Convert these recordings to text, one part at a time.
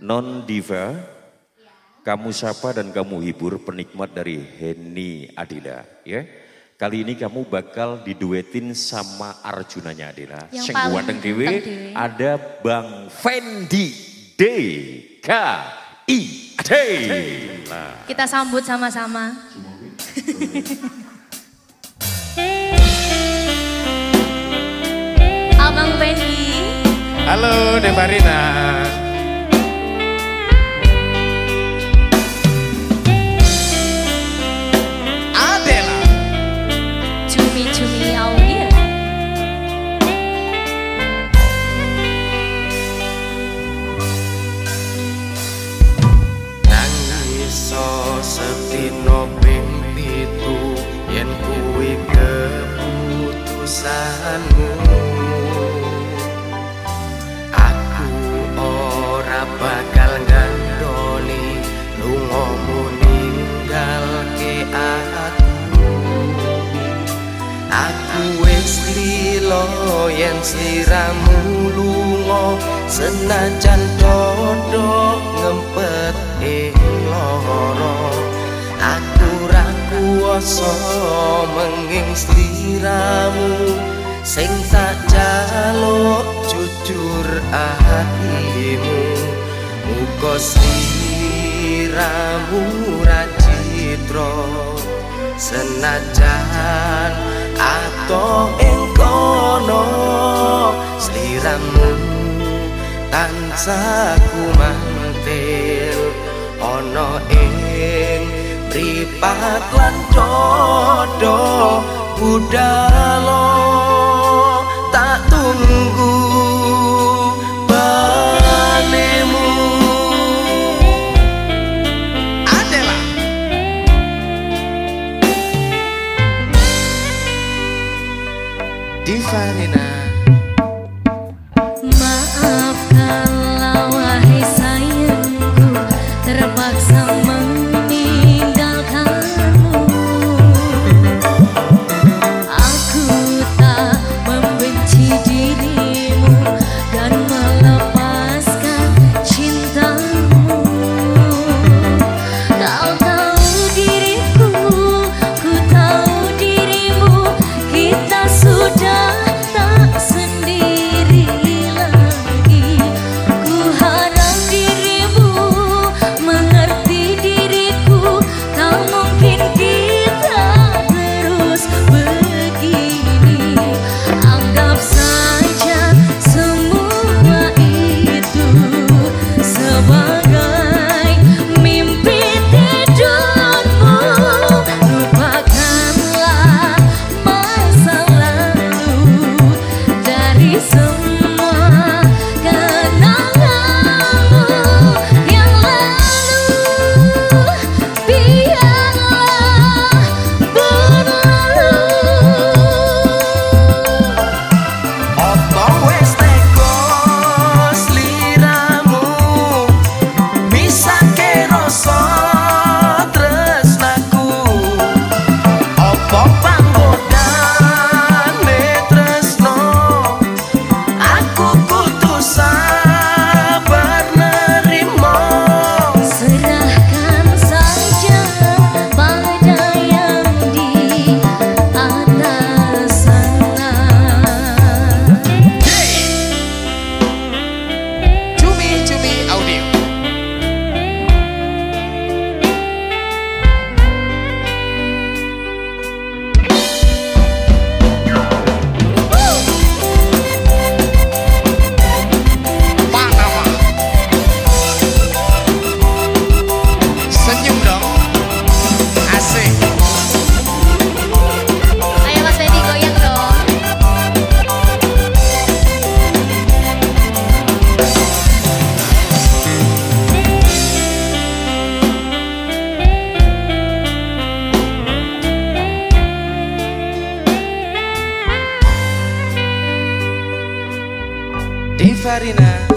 Non Diva, kamu sapa dan kamu hibur penikmat dari Henny Adila, ya. Kali ini kamu bakal diduetin sama Arjunanya Adila. Yang paling dewe ada Bang Fendi D K I D. Nah. Kita sambut sama-sama. Abang Fendi. Halo Devarina. Bakal gandoni lungamu ninggal ke aku. Aku wis lilo yen sliramu lunga senajan dodok ngempet ing kuasa menging sliramu sing tak jaluk jujur hatimu muga sliramu rajitro. Senajan atau ing kono sliramu tansah kumantil ana ing Ripat lan dodo budalo tak tunggu Tem farina.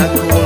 aku